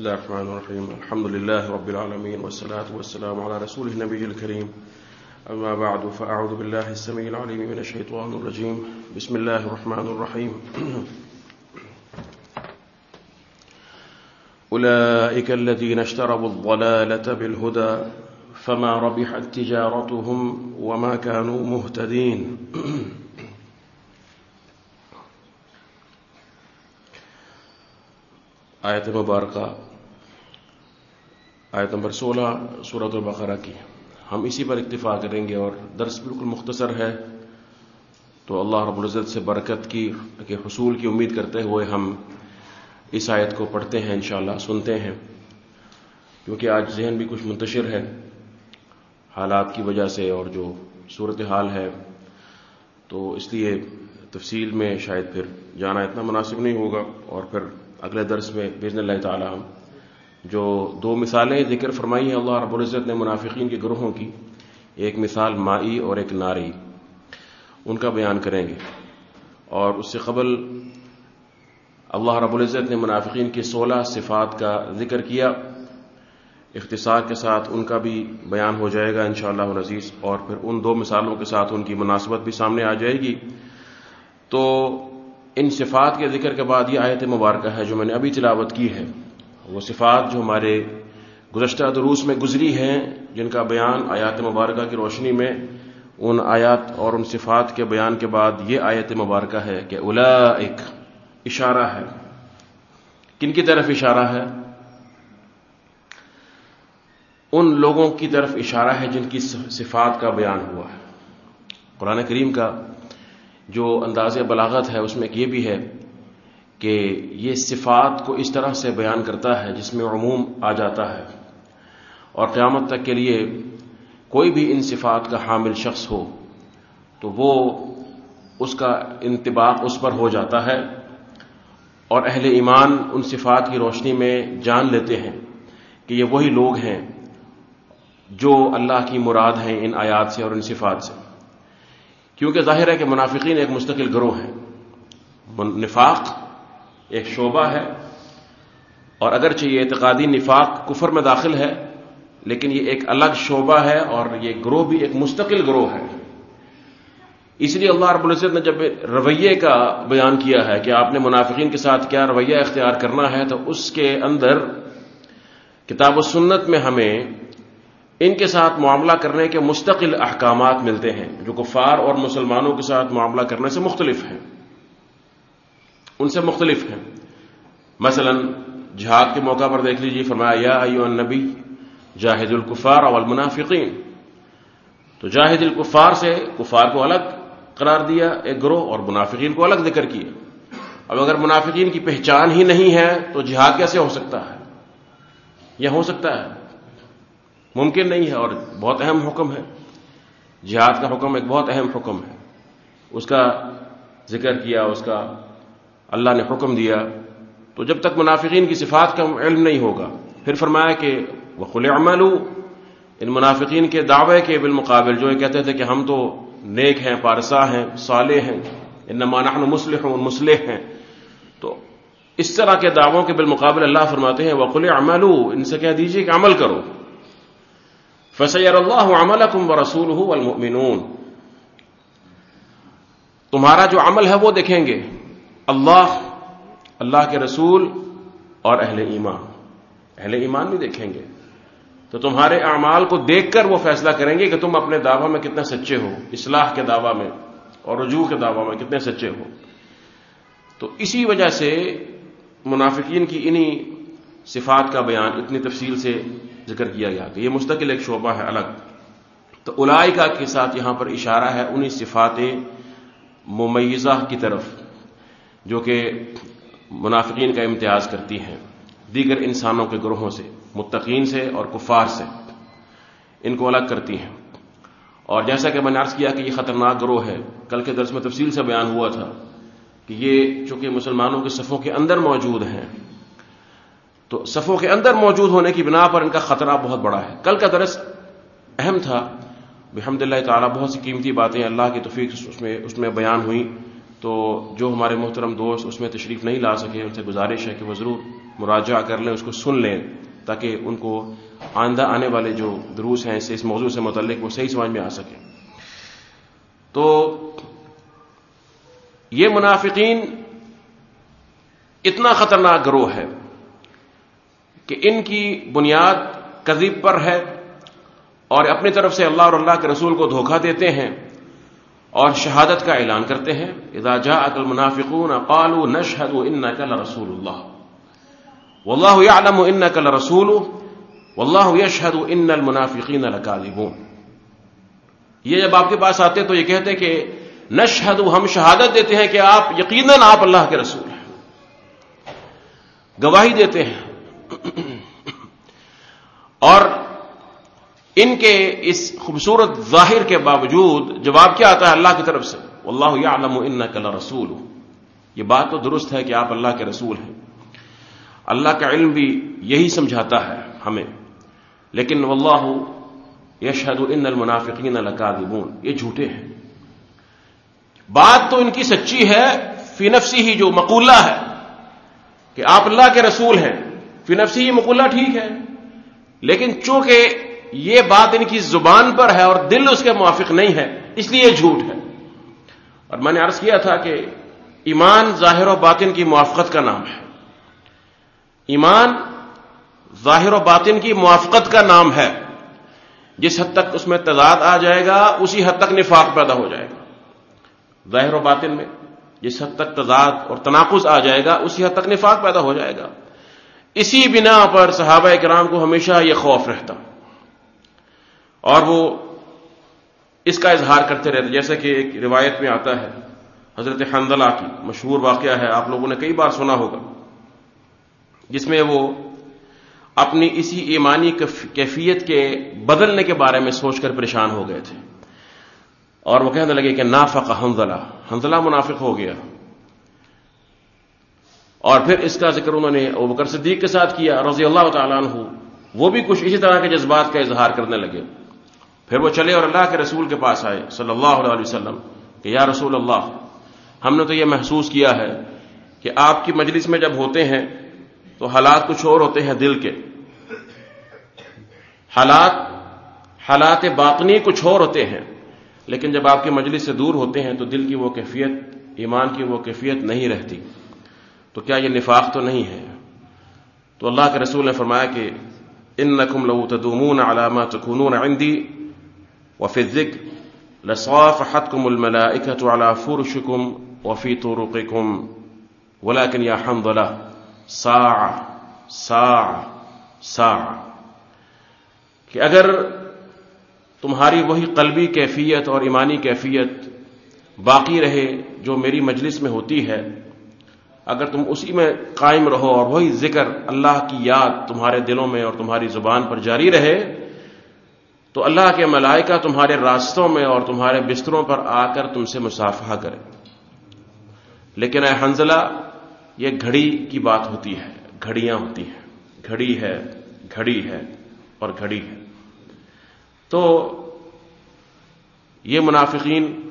الله الرحمن الرحيم الحمد لله رب العالمين والصلاة والسلام على رسوله النبي الكريم أما بعد فأعوذ بالله السميع العليم من الشيطان الرجيم بسم الله الرحمن الرحيم أولئك الذين اشتروا الضلالة بالهدى فما ربحت تجارتهم وما كانوا مهتدين آیت مبارکہ آیت نمبر سولہ صورت البقرہ کی۔ ہم اسی پر اکتفا کریں گے اور درس بالکل مختصر ہے۔ تو اللہ رب العزت سے برکت کی کہ حصول کی امید کرتے ہوئے ہم اس آیت کو پڑھتے ہیں، انشاءاللہ سنتے ہیں۔ کیونکہ آج ذہن بھی کچھ منتشر ہے۔ حالات کی وجہ سے اور جو صورت حال ہے۔ تو اس لیے تفصیل میں شاید پھر جانا اتنا مناسب نہیں ہوگا اور پھر اگلے درس میں بزن اللہ تعالی ہم جو دو مثالیں ذکر فرمائی ہیں، اللہ رب العزت نے منافقین کے گروہوں کی۔ ایک مثال مائی اور ایک ناری۔ ان کا بیان کریں گے۔ اور اس سے قبل اللہ رب العزت نے منافقین کی سولہ صفات کا ذکر کیا۔ اختصار کے ساتھ ان کا بھی بیان ہو جائے گا انشاءاللہ شاء عزیز۔ اور پھر ان دو مثالوں کے ساتھ ان کی مناسبت بھی سامنے آ جائے گی۔ تو ان صفات کے ذکر کے بعد یہ آیت مبارکہ ہے جو میں نے ابھی تلاوت کی ہے۔ وہ صفات جو ہمارے گزشتہ دروس میں گزری ہیں، جن کا بیان آیات مبارکہ کی روشنی میں، ان آیات اور ان صفات کے بیان کے بعد یہ آیت مبارکہ ہے کہ الا ایک اشارہ ہے۔ کن کی طرف اشارہ ہے؟ ان لوگوں کی طرف اشارہ ہے جن کی صفات کا بیان ہوا ہے۔ قرآن کریم کا جو انداز بلاغت ہے، اس میں یہ بھی ہے کہ یہ صفات کو اس طرح سے بیان کرتا ہے جس میں عموم آ جاتا ہے۔ اور قیامت تک کے لیے کوئی بھی ان صفات کا حامل شخص ہو تو وہ اس کا انتباق اس پر ہو جاتا ہے اور اہل ایمان ان صفات کی روشنی میں جان لیتے ہیں کہ یہ وہی لوگ ہیں جو اللہ کی مراد ہیں ان آیات سے اور ان صفات سے۔ کیونکہ ظاہر ہے کہ منافقین ایک مستقل گروہ ہیں۔ نفاق ایک شعبہ ہے اور اگرچہ یہ اعتقادی نفاق کفر میں داخل ہے، لیکن یہ ایک الگ شعبہ ہے اور یہ گروہ بھی ایک مستقل گروہ ہے۔ اس لیے اللہ رب العزت نے جب رویے کا بیان کیا ہے کہ آپ نے منافقین کے ساتھ کیا رویہ اختیار کرنا ہے، تو اس کے اندر کتاب و سنت میں ہمیں ان کے ساتھ معاملہ کرنے کے مستقل احکامات ملتے ہیں، جو کفار اور مسلمانوں کے ساتھ معاملہ کرنے سے مختلف ہیں۔ ان سے مختلف ہیں۔ مثلا جہاد کے موقع پر دیکھ لیجیے فرمایا، یا ایو النبی، جاہد الکفار اول منافقین تو جاہد الکفار سے کفار کو الگ قرار دیا، ایک گروہ، اور منافقین کو الگ ذکر کیا۔ اب اگر منافقین کی پہچان ہی نہیں ہے، تو جہاد کیسے ہو سکتا ہے؟ یہ ہو سکتا ہے۔ ممکن نہیں ہے، اور بہت اہم حکم ہے۔ جہاد کا حکم ایک بہت اہم حکم ہے۔ اس کا ذکر کیا، اس کا اللہ نے حکم دیا، تو جب تک منافقین کی صفات کا علم نہیں ہوگا، پھر فرمایا کہ وہ خل عمل ان منافقین کے دعوے کے بالمقابل جو یہ کہتے تھے کہ ہم تو نیک ہیں، پارسا ہیں، صالح ہیں ان نحن مسلح ہوں مسلح ہیں۔ تو اس طرح کے دعووں کے بالمقابل اللہ فرماتے ہیں وہ خل عمل ان سے کہہ دیجیے کہ عمل کرو۔ فسیر اللہ عمل و رسول المؤمنون تمہارا جو عمل ہے وہ دیکھیں گے۔ اللہ اللہ کے رسول اور اہل ایمان۔ اہل ایمان بھی دیکھیں گے۔ تو تمہارے اعمال کو دیکھ کر وہ فیصلہ کریں گے کہ تم اپنے دعوی میں کتنے سچے ہو، اصلاح کے دعوی میں اور رجوع کے دعوی میں کتنے سچے ہو۔ تو اسی وجہ سے منافقین کی انہی صفات کا بیان اتنی تفصیل سے ذکر کیا گیا کہ یہ مستقل ایک شعبہ ہے الگ۔ تو الائکا کے ساتھ یہاں پر اشارہ ہے انہیں صفات ممیزہ کی طرف۔ جو کہ منافقین کا امتیاز کرتی ہیں، دیگر انسانوں کے گروہوں سے، متقین سے اور کفار سے ان کو الگ کرتی ہیں۔ اور جیسا کہ میں نے عرض کیا کہ یہ خطرناک گروہ ہے، کل کے درس میں تفصیل سے بیان ہوا تھا کہ یہ چونکہ مسلمانوں کے صفوں کے اندر موجود ہیں، تو صفوں کے اندر موجود ہونے کی بنا پر ان کا خطرہ بہت بڑا ہے۔ کل کا درس اہم تھا بحمد اللہ تعالیٰ بہت سی قیمتی باتیں اللہ کی توفیق اس میں اس میں بیان ہوئی تو جو ہمارے محترم دوست اس میں تشریف نہیں لا سکے، ان سے گزارش ہے کہ وہ ضرور مراجعہ کر لیں، اس کو سن لیں، تاکہ ان کو آئندہ آنے والے جو دروس ہیں اس موضوع سے متعلق وہ صحیح سمجھ میں آ سکیں۔ تو یہ منافقین اتنا خطرناک گروہ ہے کہ ان کی بنیاد کذیب پر ہے اور اپنی طرف سے اللہ اور اللہ کے رسول کو دھوکہ دیتے ہیں۔ اور شہادت کا اعلان کرتے ہیں، اذا جاءك المنافقون قالوا نشهد انك لرسول الله. والله يعلم انك لرسول والله يشهد ان المنافقين لكاذبون. یہ جب آپ کے پاس آتے تو یہ کہتے کہ نشهد ہم شہادت دیتے ہیں کہ آپ یقیناً آپ اللہ کے رسول ہیں۔ گواہی دیتے ہیں۔ اور ان کے اس خوبصورت ظاہر کے باوجود جواب کیا آتا ہے اللہ کی طرف سے؟ اللہ عالم ان کل رسول یہ بات تو درست ہے کہ آپ اللہ کے رسول ہیں۔ اللہ کا علم بھی یہی سمجھاتا ہے ہمیں۔ لیکن واللہ یشہد ان المنافقین لکاذبون۔ یہ جھوٹے ہیں۔ بات تو ان کی سچی ہے، فی نفسی ہی جو مقولہ ہے کہ آپ اللہ کے رسول ہیں۔ فی نفسی ہی مقولہ ٹھیک ہے۔ لیکن چونکہ یہ بات ان کی زبان پر ہے اور دل اس کے موافق نہیں ہے، اس لیے یہ جھوٹ ہے۔ اور میں نے عرض کیا تھا کہ ایمان ظاہر و باطن کی موافقت کا نام ہے۔ ایمان ظاہر و باطن کی موافقت کا نام ہے۔ جس حد تک اس میں تضاد آ جائے گا، اسی حد تک نفاق پیدا ہو جائے گا۔ ظاہر و باطن میں جس حد تک تضاد اور تناقض آ جائے گا، اسی حد تک نفاق پیدا ہو جائے گا۔ اسی بنا پر صحابہ کرام کو ہمیشہ یہ خوف رہتا۔ اور وہ اس کا اظہار کرتے رہتے جیسے کہ ایک روایت میں آتا ہے، حضرت حنزلہ کی مشہور واقعہ ہے، آپ لوگوں نے کئی بار سنا ہوگا، جس میں وہ اپنی اسی ایمانی کیفیت کے بدلنے کے بارے میں سوچ کر پریشان ہو گئے تھے۔ اور وہ کہنے لگے کہ نافق حنزلہ حنزلہ منافق ہو گیا۔ اور پھر اس کا ذکر انہوں نے ابکر صدیق کے ساتھ کیا، رضی اللہ تعالیٰ عنہ، وہ بھی کچھ اسی طرح کے جذبات کا اظہار کرنے لگے۔ پھر وہ چلے اور اللہ کے رسول کے پاس آئے صلی اللہ علیہ وسلم کہ یا رسول اللہ، ہم نے تو یہ محسوس کیا ہے کہ آپ کی مجلس میں جب ہوتے ہیں تو حالات کچھ اور ہوتے ہیں دل کے۔ حالات حالات باطنی کچھ اور ہوتے ہیں، لیکن جب آپ کی مجلس سے دور ہوتے ہیں تو دل کی وہ کیفیت، ایمان کی وہ کیفیت نہیں رہتی۔ تو کیا یہ نفاق تو نہیں ہے؟ تو اللہ کے رسول نے فرمایا کہ ان نقم لو تدومون علامات خنون عندی وفي الذكر لصافحتكم الملائكة على فرشكم وفي طرقكم. ولكن يا حنظلة، ساعة ساعة ساعة. کہ اگر تمہاری وہی قلبی کیفیت اور ایمانی کیفیت باقی رہے جو میری مجلس میں ہوتی ہے، اگر تم اسی میں قائم رہو اور وہی ذکر اللہ کی یاد تمہارے دلوں میں اور تمہاری زبان پر جاری رہے تو اللہ کے ملائکہ تمہارے راستوں میں اور تمہارے بستروں پر آ کر تم سے مسافہ کرے۔ لیکن اے حنزلہ، یہ گھڑی کی بات ہوتی ہے، گھڑیاں ہوتی ہیں۔ گھڑی ہے گھڑی ہے اور گھڑی ہے۔ تو یہ منافقین،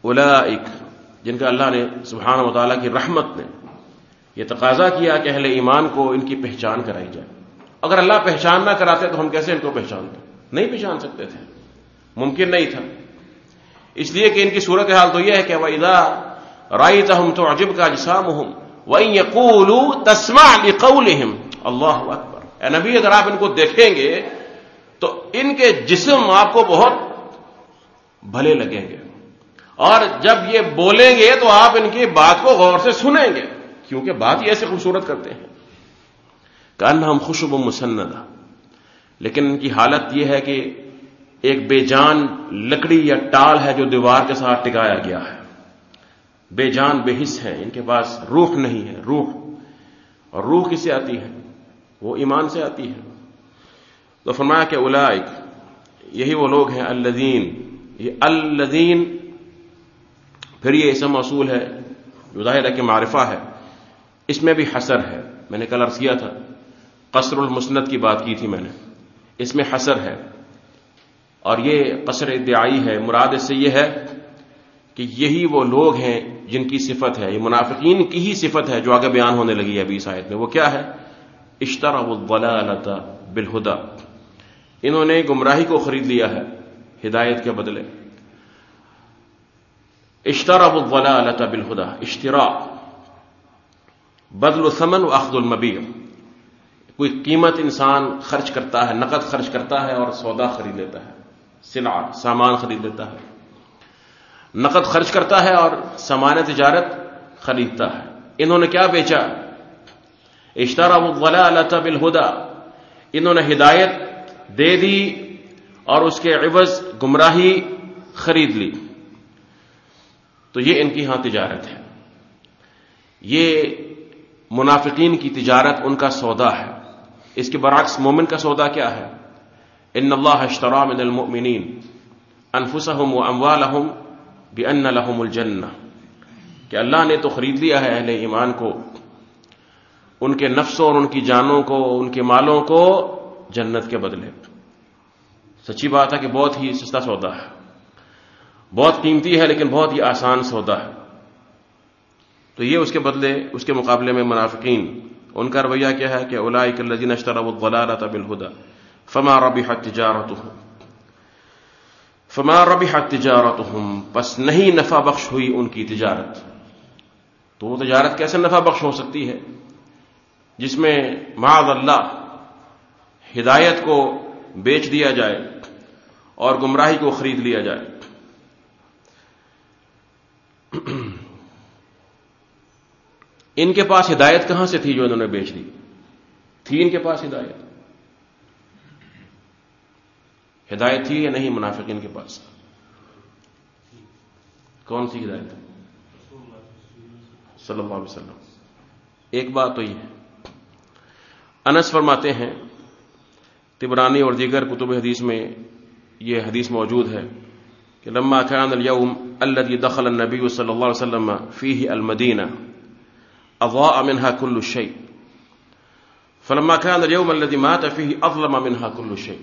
اولائک، جن کا اللہ نے سبحانہ و تعالیٰ کی رحمت نے یہ تقاضا کیا کہ اہل ایمان کو ان کی پہچان کرائی جائے۔ اگر اللہ پہچان نہ کراتے تو ہم کیسے ان کو پہچانتے نہیں پہچان سکتے تھے۔ ممکن نہیں تھا۔ اس لیے کہ ان کی صورت حال تو یہ ہے کہ وہ ادا رائی تم تو عجب کا جسام ہوں وہ اللہ اکبر اے نبی، اگر آپ ان کو دیکھیں گے تو ان کے جسم آپ کو بہت بھلے لگیں گے۔ اور جب یہ بولیں گے تو آپ ان کی بات کو غور سے سنیں گے۔ کیونکہ بات یہ ایسے خوبصورت کرتے ہیں۔ کان ہم خوشب و مسندہ لیکن ان کی حالت یہ ہے کہ ایک بے جان لکڑی یا ٹال ہے جو دیوار کے ساتھ ٹکایا گیا ہے۔ بے جان بے حص ہے ان کے پاس روح نہیں ہے، روح۔ اور روح کس سے آتی ہے؟ وہ ایمان سے آتی ہے۔ تو فرمایا کہ اولائک، یہی وہ لوگ ہیں الدین یہ الدین پھر یہ اسم اصول ہے، جو ظاہر ہے کہ معرفہ ہے۔ اس میں بھی حسر ہے۔ میں نے کل عرض کیا تھا۔ قصر المسند کی بات کی تھی میں نے۔ اس میں حسر ہے۔ اور یہ قصر ادعائی ہے۔ مراد اس سے یہ ہے کہ یہی وہ لوگ ہیں جن کی صفت ہے۔ یہ منافقین کی ہی صفت ہے جو آگے بیان ہونے لگی ہے ابھی آیت میں۔ وہ کیا ہے؟ اشترا الضلالة بالہدا انہوں نے گمراہی کو خرید لیا ہے ہدایت کے بدلے۔ اشترا الضلالة بالہدا اشترا بدل ثمن و اخذ المبیر کوئی قیمت انسان خرچ کرتا ہے، نقد خرچ کرتا ہے اور سودا خرید لیتا ہے سلع سامان خرید لیتا ہے۔ نقد خرچ کرتا ہے اور سامان تجارت خریدتا ہے۔ انہوں نے کیا بیچا؟ اشترا اشترا بالہدا انہوں نے ہدایت دے دی اور اس کے عوض گمراہی خرید لی۔ تو یہ ان کی ہاں تجارت ہے۔ یہ منافقین کی تجارت ان کا سودا ہے۔ اس کے برعکس مومن کا سودا کیا ہے؟ ان اللہ اشترا من المؤمنین انفسهم واموالهم بان لهم الجنہ۔ کہ اللہ نے تو خرید لیا ہے اہل ایمان کو، ان کے نفسوں اور ان کی جانوں کو، ان کے مالوں کو جنت کے بدلے۔ سچی بات ہے کہ بہت ہی سستا سودا ہے۔ بہت قیمتی ہے لیکن بہت ہی آسان سودا ہے۔ تو یہ اس کے بدلے، اس کے مقابلے میں منافقین ان کا رویہ کیا ہے کہ اولائک الذین اشتروا الضلالۃ بالهدى فما ربحت تجارتهم فما ربحت تجارتهم پس نہیں نفع بخش ہوئی ان کی تجارت۔ تو وہ تجارت کیسے نفع بخش ہو سکتی ہے؟ جس میں معاذ اللہ ہدایت کو بیچ دیا جائے اور گمراہی کو خرید لیا جائے۔ ان کے پاس ہدایت کہاں سے تھی جو انہوں نے بیچ دی؟ تھی ان کے پاس ہدایت۔ ہدایت تھی یا نہیں منافقین کے پاس؟ کون سی ہدایت؟ صلی اللہ علیہ وسلم۔ ایک بات تو یہ ہے۔ انس فرماتے ہیں، تبرانی اور دیگر کتب حدیث میں یہ حدیث موجود ہے کہ لما كان اليوم الذي دخل النبي صلی اللہ علیہ وسلم فيه المدینہ اضاء منها كل شيء. فلما كان اليوم الذي مات فيه اظلم منها كل شيء.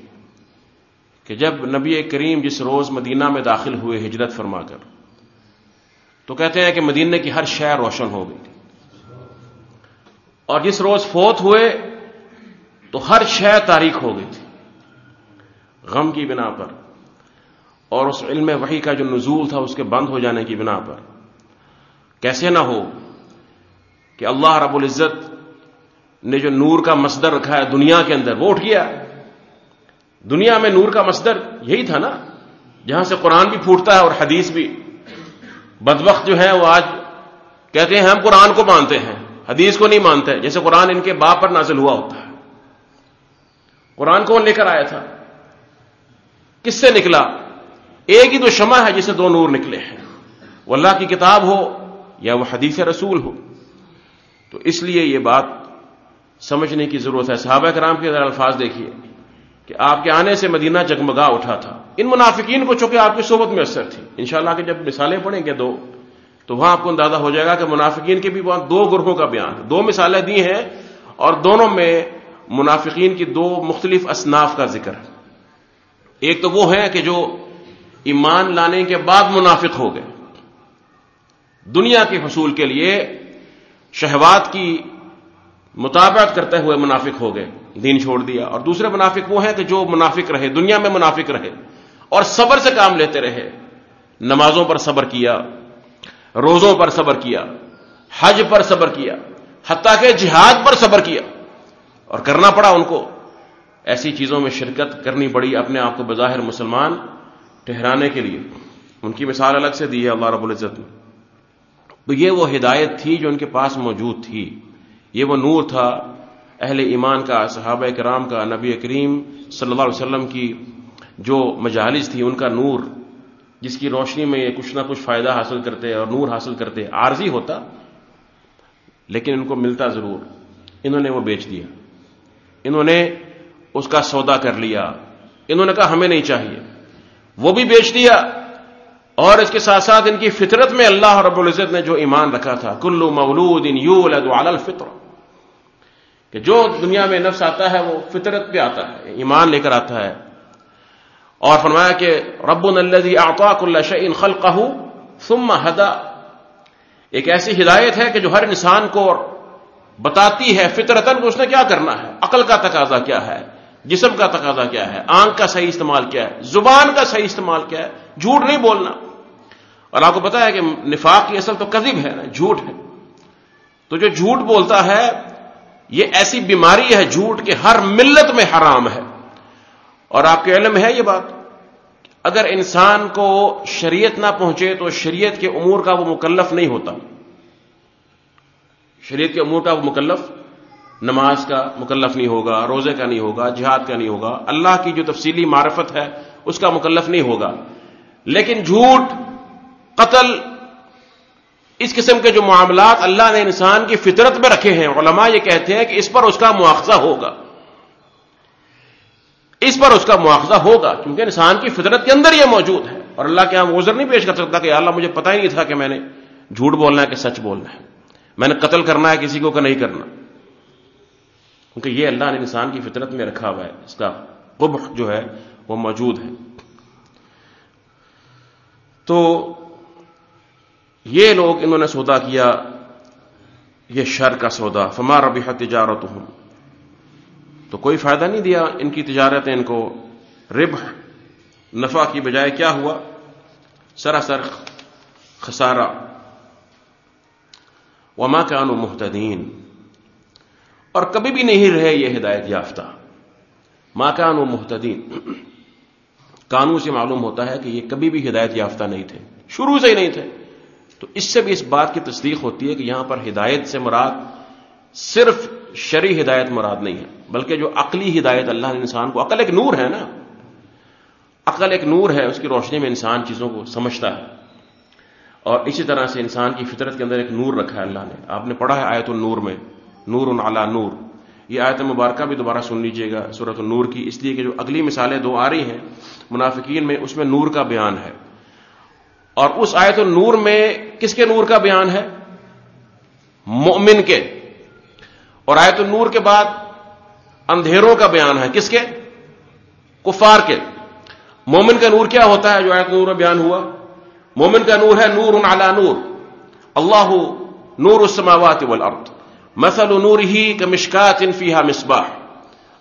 کہ جب نبی کریم جس روز مدینہ میں داخل ہوئے ہجرت فرما کر، تو کہتے ہیں کہ مدینہ کی ہر شہر روشن ہو گئی اور جس روز فوت ہوئے، تو ہر شہ تاریخ ہو گئی تھی۔ غم کی بنا پر۔ اور اس علم وحی کا جو نزول تھا، اس کے بند ہو جانے کی بنا پر۔ کیسے نہ ہو کہ اللہ رب العزت نے جو نور کا مصدر رکھا ہے دنیا کے اندر، وہ اٹھ گیا۔ دنیا میں نور کا مصدر یہی تھا نا، جہاں سے قرآن بھی پھوٹتا ہے اور حدیث بھی۔ بدبخت جو ہے وہ آج کہتے ہیں ہم قرآن کو مانتے ہیں، حدیث کو نہیں مانتے، جیسے قرآن ان کے باپ پر نازل ہوا ہوتا ہے۔ قرآن کون لے کر آیا تھا۔ کس سے نکلا؟ ایک ہی تو شمع ہے جسے دو نور نکلے ہیں۔ وہ اللہ کی کتاب ہو یا وہ حدیث رسول ہو۔ تو اس لیے یہ بات سمجھنے کی ضرورت ہے۔ صحابہ کرام کے ذرا الفاظ دیکھیے کہ آپ کے آنے سے مدینہ جگمگا اٹھا تھا۔ ان منافقین کو چونکہ آپ کی صحبت میں اثر تھی۔ انشاءاللہ کہ جب مثالیں پڑھیں گے دو، تو وہاں آپ کو اندازہ ہو جائے گا کہ منافقین کے بھی وہاں دو گروہوں کا بیان۔ دو مثالیں دی ہیں اور دونوں میں منافقین کی دو مختلف اصناف کا ذکر ہے۔ ایک تو وہ ہے کہ جو ایمان لانے کے بعد منافق ہو گئے۔ دنیا کے حصول کے لیے شہوات کی مطابقت کرتے ہوئے منافق ہو گئے، دین چھوڑ دیا۔ اور دوسرے منافق وہ ہیں کہ جو منافق رہے، دنیا میں منافق رہے اور صبر سے کام لیتے رہے۔ نمازوں پر صبر کیا، روزوں پر صبر کیا، حج پر صبر کیا، حتیٰ کہ جہاد پر صبر کیا۔ اور کرنا پڑا ان کو۔ ایسی چیزوں میں شرکت کرنی پڑی اپنے آپ کو بظاہر مسلمان ٹہرانے کے لیے۔ ان کی مثال الگ سے دی ہے اللہ رب العزت نے۔ تو یہ وہ ہدایت تھی جو ان کے پاس موجود تھی۔ یہ وہ نور تھا اہل ایمان کا، صحابہ کرام کا، نبی کریم صلی اللہ علیہ وسلم کی جو مجالس تھی، ان کا نور جس کی روشنی میں یہ کچھ نہ کچھ فائدہ حاصل کرتے اور نور حاصل کرتے، عارضی ہوتا، لیکن ان کو ملتا ضرور۔ انہوں نے وہ بیچ دیا۔ انہوں نے اس کا سودا کر لیا۔ انہوں نے کہا، ہمیں نہیں چاہیے۔ وہ بھی بیچ دیا۔ اور اس کے ساتھ ساتھ ان کی فطرت میں اللہ رب العزت نے جو ایمان رکھا تھا کلو مولود ان یو الفطر، کہ جو دنیا میں نفس آتا ہے وہ فطرت پہ آتا ہے، ایمان لے کر آتا ہے۔ اور فرمایا کہ رب الزی آقاق اللہ شعین خلقہ ثم ہدا۔ ایک ایسی ہدایت ہے کہ جو ہر انسان کو بتاتی ہے فطرتن کو اس نے کیا کرنا ہے، عقل کا تقاضا کیا ہے، جسم کا تقاضا کیا ہے، آنکھ کا صحیح استعمال کیا ہے، زبان کا صحیح استعمال کیا ہے۔ جھوٹ نہیں بولنا۔ اور آپ کو پتا ہے کہ نفاق کی اصل تو کذب ہے نا، جھوٹ ہے۔ تو جو جھوٹ بولتا ہے، یہ ایسی بیماری ہے جھوٹ کہ ہر ملت میں حرام ہے۔ اور آپ کے علم ہے یہ بات۔ اگر انسان کو شریعت نہ پہنچے تو شریعت کے امور کا وہ مکلف نہیں ہوتا۔ شریعت کے امور کا وہ مکلف، نماز کا مکلف نہیں ہوگا، روزے کا نہیں ہوگا، جہاد کا نہیں ہوگا۔ اللہ کی جو تفصیلی معرفت ہے، اس کا مکلف نہیں ہوگا۔ لیکن جھوٹ، قتل، اس قسم کے جو معاملات اللہ نے انسان کی فطرت میں رکھے ہیں، علماء یہ کہتے ہیں کہ اس پر اس کا مواخذہ ہوگا۔ اس پر اس کا مواخذہ ہوگا، کیونکہ انسان کی فطرت کے اندر یہ موجود ہے۔ اور اللہ کے ہاں ہم عذر نہیں پیش کر سکتا کہ اللہ مجھے پتا ہی نہیں تھا کہ میں نے جھوٹ بولنا ہے کہ سچ بولنا ہے۔ میں نے قتل کرنا ہے، کسی کو کہ نہیں کرنا۔ کیونکہ یہ اللہ نے انسان کی فطرت میں رکھا ہوا ہے، اس کا قبح جو ہے وہ موجود ہے۔ تو یہ لوگ انہوں نے سودا کیا، یہ شر کا سودا، فما ربی تجارت تو کوئی فائدہ نہیں دیا ان کی تجارتیں، ان کو رب نفع کی بجائے کیا ہوا؟ سراسر خسارہ۔ وما کانو محتدین اور کبھی بھی نہیں رہے یہ ہدایت یافتہ۔ ماں کانو محتدین قانون سے معلوم ہوتا ہے کہ یہ کبھی بھی ہدایت یافتہ نہیں تھے، شروع سے ہی نہیں تھے۔ تو اس سے بھی اس بات کی تصدیق ہوتی ہے کہ یہاں پر ہدایت سے مراد صرف شری ہدایت مراد نہیں ہے، بلکہ جو عقلی ہدایت اللہ نے انسان کو، عقل ایک نور ہے نا۔ عقل ایک نور ہے، اس کی روشنی میں انسان چیزوں کو سمجھتا ہے۔ اور اسی طرح سے انسان کی فطرت کے اندر ایک نور رکھا ہے اللہ نے۔ آپ نے پڑھا ہے آیت النور میں، نور اعلی نور۔ یہ آیت مبارکہ بھی دوبارہ سن لیجیے گا صورت النور کی۔ اس لیے کہ جو اگلی مثالیں دو آ رہی ہیں، منافقین میں اس میں نور کا بیان ہے۔ اور اس آیت النور میں کس کے نور کا بیان ہے؟ مومن کے۔ اور آیت النور کے بعد اندھیروں کا بیان ہے۔ کس کے؟ کفار کے۔ مومن کا نور کیا ہوتا ہے جو آیت نور میں بیان ہوا؟ مومن کا نور ہے نور علی نور۔ اللہ نور السماوات والارض۔ مثل نور ہی کا فیہا مصباح.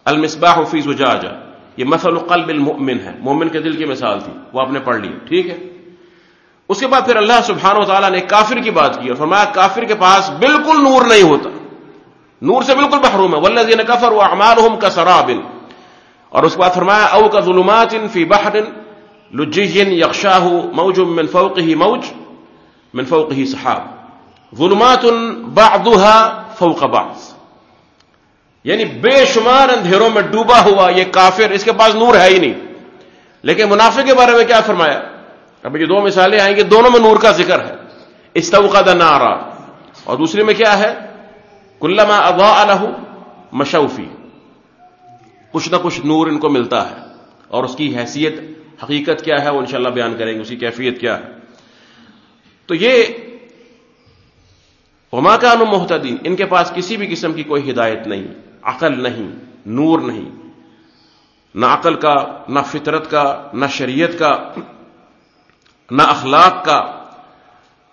المصباح فی زجاجہ یہ مثل قلب المؤمن ہے. مومن کے دل کی مثال تھی. وہ آپ نے پڑھ لی. ٹھیک ہے؟ اس کے بعد پھر اللہ سبحانہ و تعالیٰ نے کافر کی بات کی اور فرمایا کافر کے پاس بالکل نور نہیں ہوتا. نور سے بالکل محروم ہے. والذین کفر واعمالهم کسراب اور اس کے بعد فرمایا او کا ظلمات فی بحر لجی یکشاہ موج من فوقه موج من فوقه سحاب. ظلمات بعضها فوق بعض یعنی بے شمار اندھیروں میں ڈوبا ہوا یہ کافر، اس کے پاس نور ہے ہی نہیں۔ لیکن منافع کے بارے میں کیا فرمایا؟ اب یہ دو مثالیں آئیں گے دونوں میں نور کا ذکر ہے۔ استوقد نارا۔ اور دوسری میں کیا ہے؟ کلما اضاء له مشوفی کچھ نہ کچھ نور ان کو ملتا ہے۔ اور اس کی حیثیت، حقیقت کیا ہے؟ وہ انشاءاللہ بیان کریں گے، اس کی کیفیت کیا ہے۔ تو یہ وما کا محتدین ان کے پاس کسی بھی قسم کی کوئی ہدایت نہیں، عقل نہیں، نور نہیں، نہ عقل کا، نہ فطرت کا، نہ شریعت کا، نہ اخلاق کا،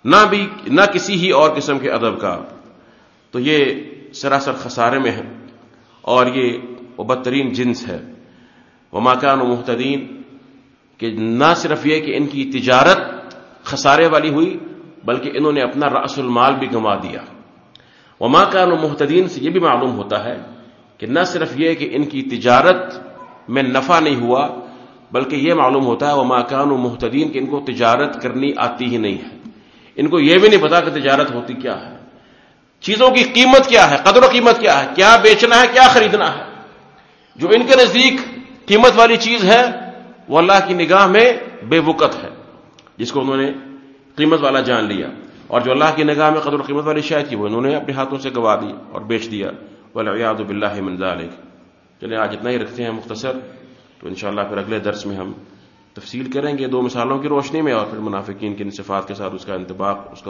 نہ بھی، نہ کسی ہی اور قسم کے ادب کا۔ تو یہ سراسر خسارے میں ہے اور یہ وہ بدترین جنس ہے۔ وہ ماکان و محتدین کہ نہ صرف یہ کہ ان کی تجارت خسارے والی ہوئی بلکہ انہوں نے اپنا رأس المال بھی گنوا دیا۔ وہ ماکان و محتدین سے یہ بھی معلوم ہوتا ہے کہ نہ صرف یہ کہ ان کی تجارت میں نفع نہیں ہوا، بلکہ یہ معلوم ہوتا ہے وہ ماکان و محتدین کہ ان کو تجارت کرنی آتی ہی نہیں ہے۔ ان کو یہ بھی نہیں پتا کہ تجارت ہوتی کیا ہے۔ چیزوں کی قیمت کیا ہے؟ قدر و قیمت کیا ہے؟ کیا بیچنا ہے؟ کیا خریدنا ہے؟ جو ان کے نزدیک قیمت والی چیز ہے، وہ اللہ کی نگاہ میں بے وقت ہے، جس کو انہوں نے قیمت والا جان لیا اور جو اللہ کی نگاہ میں قدر القیمت قیمت والی شاید تھی وہ انہوں نے اپنے ہاتھوں سے گوا دی اور بیچ دیا۔ ولیاد بلّہ منظال چلے آج اتنا ہی رکھتے ہیں مختصر، تو انشاءاللہ پھر اگلے درس میں ہم تفصیل کریں گے دو مثالوں کی روشنی میں اور پھر منافقین کے انصفات کے ساتھ اس کا انتباق اس کا